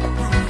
I